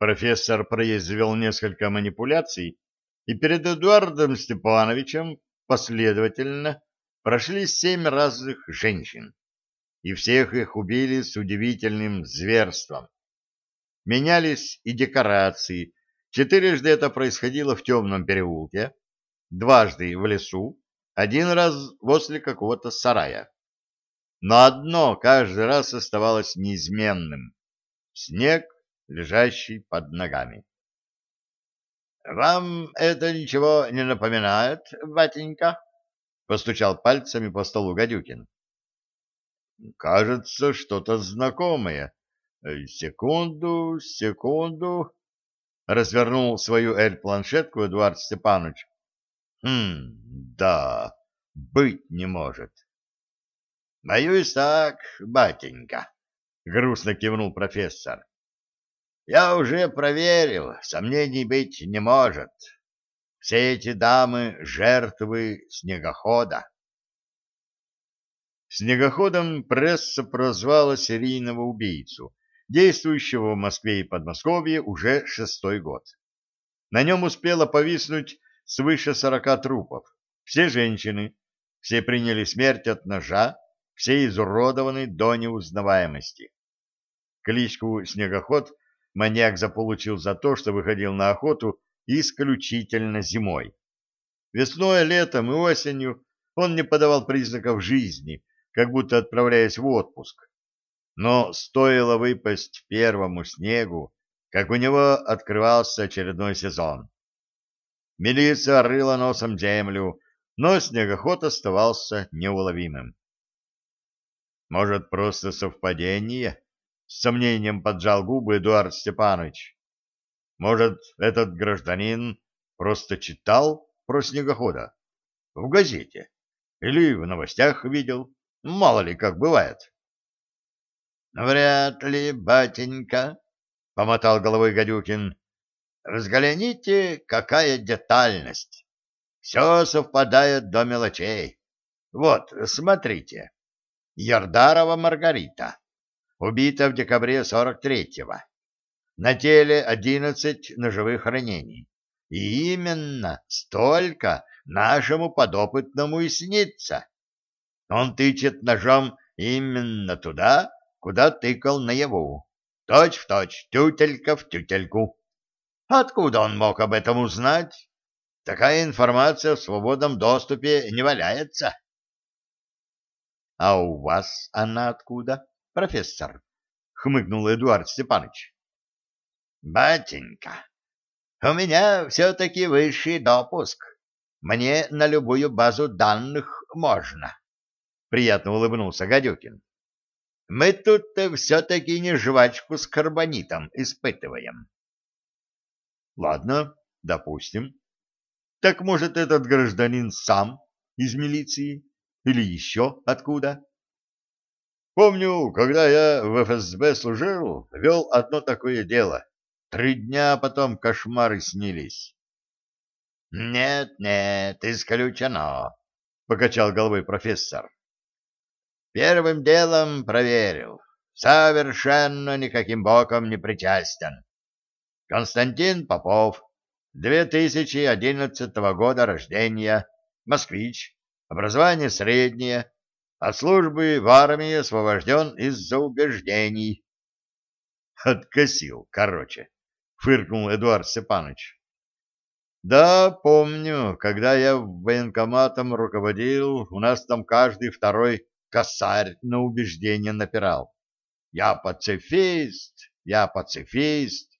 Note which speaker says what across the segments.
Speaker 1: Профессор произвел несколько манипуляций, и перед Эдуардом Степановичем последовательно прошли семь разных женщин, и всех их убили с удивительным зверством. Менялись и декорации. Четырежды это происходило в темном переулке, дважды в лесу, один раз возле какого-то сарая. Но одно каждый раз оставалось неизменным — снег, лежащий под ногами. — Вам это ничего не напоминает, батенька? — постучал пальцами по столу Гадюкин. — Кажется, что-то знакомое. Секунду, секунду. Развернул свою эль-планшетку Эдуард Степанович. Хм, да, быть не может. — Боюсь так, батенька, — грустно кивнул профессор. — Я уже проверил, сомнений быть не может. Все эти дамы — жертвы снегохода. Снегоходом пресса прозвала серийного убийцу, действующего в Москве и Подмосковье уже шестой год. На нем успело повиснуть свыше сорока трупов. Все женщины, все приняли смерть от ножа, все изуродованы до неузнаваемости. Кличку «Снегоход» маньяк заполучил за то, что выходил на охоту исключительно зимой. Весной, летом и осенью он не подавал признаков жизни, как будто отправляясь в отпуск. Но стоило выпасть первому снегу, как у него открывался очередной сезон. Милиция рыла носом землю, но снегоход оставался неуловимым. Может, просто совпадение? С сомнением поджал губы Эдуард Степанович. Может, этот гражданин просто читал про снегохода? В газете? Или в новостях видел? Мало ли, как бывает. — Вряд ли, батенька, — помотал головой Гадюкин. — Разгляните, какая детальность. Все совпадает до мелочей. Вот, смотрите. Ярдарова Маргарита. Убита в декабре 43-го. На теле 11 ножевых ранений. И именно столько нашему подопытному и снится. Он тычет ножом именно туда, куда тыкал наяву. Точь в точь, тютелька в тютельку. Откуда он мог об этом узнать? Такая информация в свободном доступе не валяется. — А у вас она откуда, профессор? — хмыкнул Эдуард Степанович. — Батенька, у меня все-таки высший допуск. Мне на любую базу данных можно. Приятно улыбнулся Гадюкин. Мы тут все-таки не жвачку с карбонитом испытываем. Ладно, допустим. Так может этот гражданин сам из милиции? Или еще откуда? Помню, когда я в ФСБ служил, вел одно такое дело. Три дня потом кошмары снились. — Нет, нет, исключено, — покачал головой профессор. — Первым делом проверил. Совершенно никаким боком не причастен. Константин Попов, 2011 года рождения, москвич, Образование среднее. От службы в армии освобожден из-за убеждений. Откосил, короче, фыркнул Эдуард Степанович. Да, помню, когда я военкоматом руководил, у нас там каждый второй косарь на убеждение напирал. Я пацифист, я пацифист.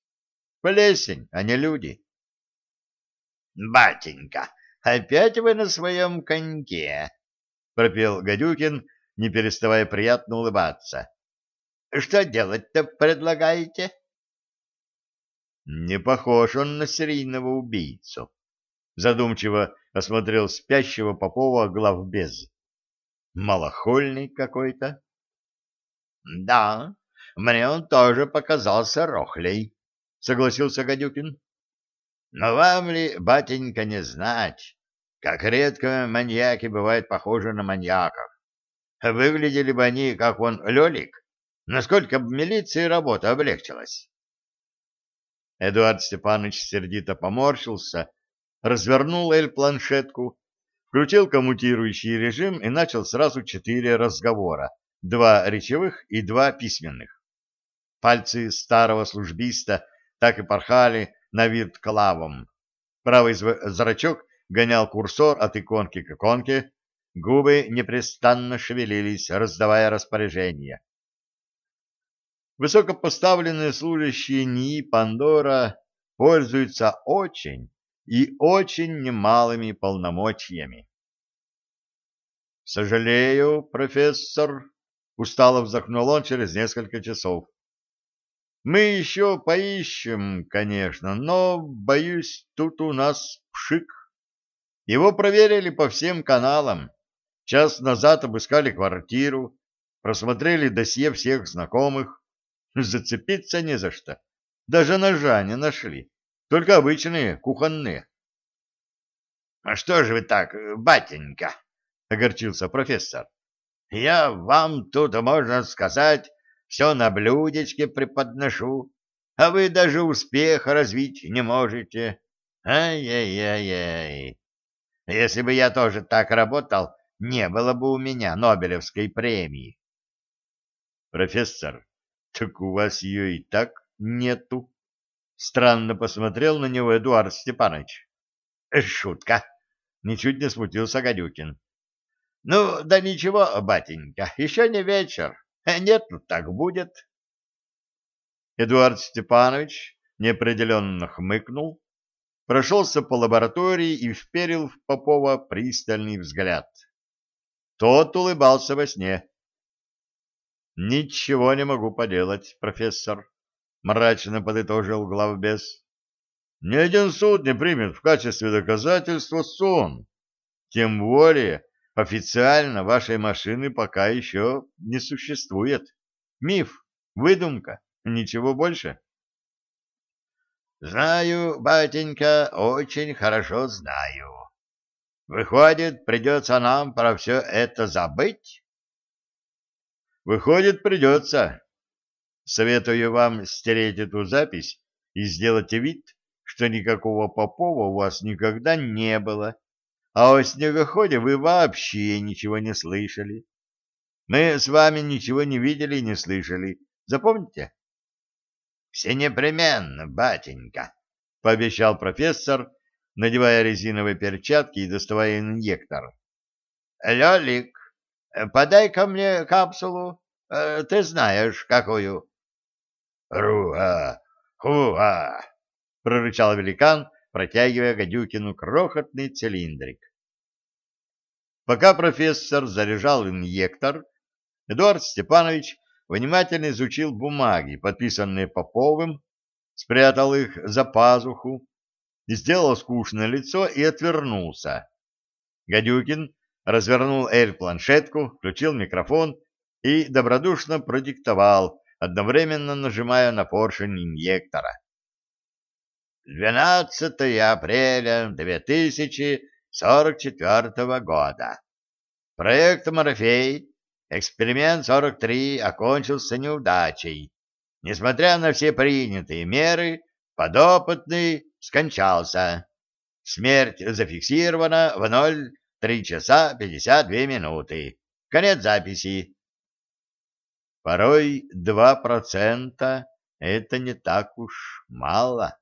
Speaker 1: Плесень, а не люди. Батенька, Опять вы на своем коньке, — пропел Гадюкин, не переставая приятно улыбаться. — Что делать-то предлагаете? — Не похож он на серийного убийцу. Задумчиво осмотрел спящего Попова главбез. Малохольный какой-то. — Да, мне он тоже показался рохлей, — согласился Гадюкин. Но вам ли, батенька, не знать, как редко маньяки бывают похожи на маньяков? Выглядели бы они, как он, Лелик, насколько бы милиции работа облегчилась. Эдуард Степанович сердито поморщился, развернул Эль-планшетку, включил коммутирующий режим и начал сразу четыре разговора, два речевых и два письменных. Пальцы старого службиста так и порхали на вирт-клавом. Правый зрачок гонял курсор от иконки к иконке, губы непрестанно шевелились, раздавая распоряжения. Высокопоставленные служащие НИИ Пандора пользуются очень и очень немалыми полномочиями. «Сожалею, профессор», — устало вздохнул он через несколько часов. «Мы еще поищем, конечно, но, боюсь, тут у нас пшик. Его проверили по всем каналам. Час назад обыскали квартиру, просмотрели досье всех знакомых. Зацепиться не за что. Даже ножа не нашли. Только обычные, кухонные. — А что же вы так, батенька? — огорчился профессор. — Я вам тут, можно сказать, все на блюдечке преподношу, а вы даже успеха развить не можете. Ай-яй-яй-яй. Если бы я тоже так работал, не было бы у меня Нобелевской премии. — Профессор, так у вас ее и так нету. Странно посмотрел на него Эдуард Степанович. Шутка. Ничуть не смутился Гадюкин. Ну, да ничего, батенька, еще не вечер. Нет, ну так будет. Эдуард Степанович неопределенно хмыкнул, прошелся по лаборатории и вперил в Попова пристальный взгляд. Тот улыбался во сне. «Ничего не могу поделать, профессор», — мрачно подытожил главбес. «Ни один суд не примет в качестве доказательства сон. Тем более официально вашей машины пока еще не существует. Миф, выдумка, ничего больше». «Знаю, батенька, очень хорошо знаю. Выходит, придется нам про все это забыть?» «Выходит, придется. Советую вам стереть эту запись и сделать вид, что никакого Попова у вас никогда не было, а о снегоходе вы вообще ничего не слышали. Мы с вами ничего не видели и не слышали. Запомните? — Все непременно, батенька, — пообещал профессор, надевая резиновые перчатки и доставая инъектор. — Лёлик, подай-ка мне капсулу. Э, ты знаешь, какую. «Руа! Хуа!» — прорычал великан, протягивая Гадюкину крохотный цилиндрик. Пока профессор заряжал инъектор, Эдуард Степанович внимательно изучил бумаги, подписанные Поповым, спрятал их за пазуху, сделал скучное лицо и отвернулся. Гадюкин развернул эль-планшетку, включил микрофон и добродушно продиктовал одновременно нажимая на поршень инъектора. 12 апреля 2044 года. Проект «Морфей», эксперимент 43 окончился неудачей. Несмотря на все принятые меры, подопытный скончался. Смерть зафиксирована в 0,3 часа 52 минуты. Конец записи. Порой два процента — это не так уж мало.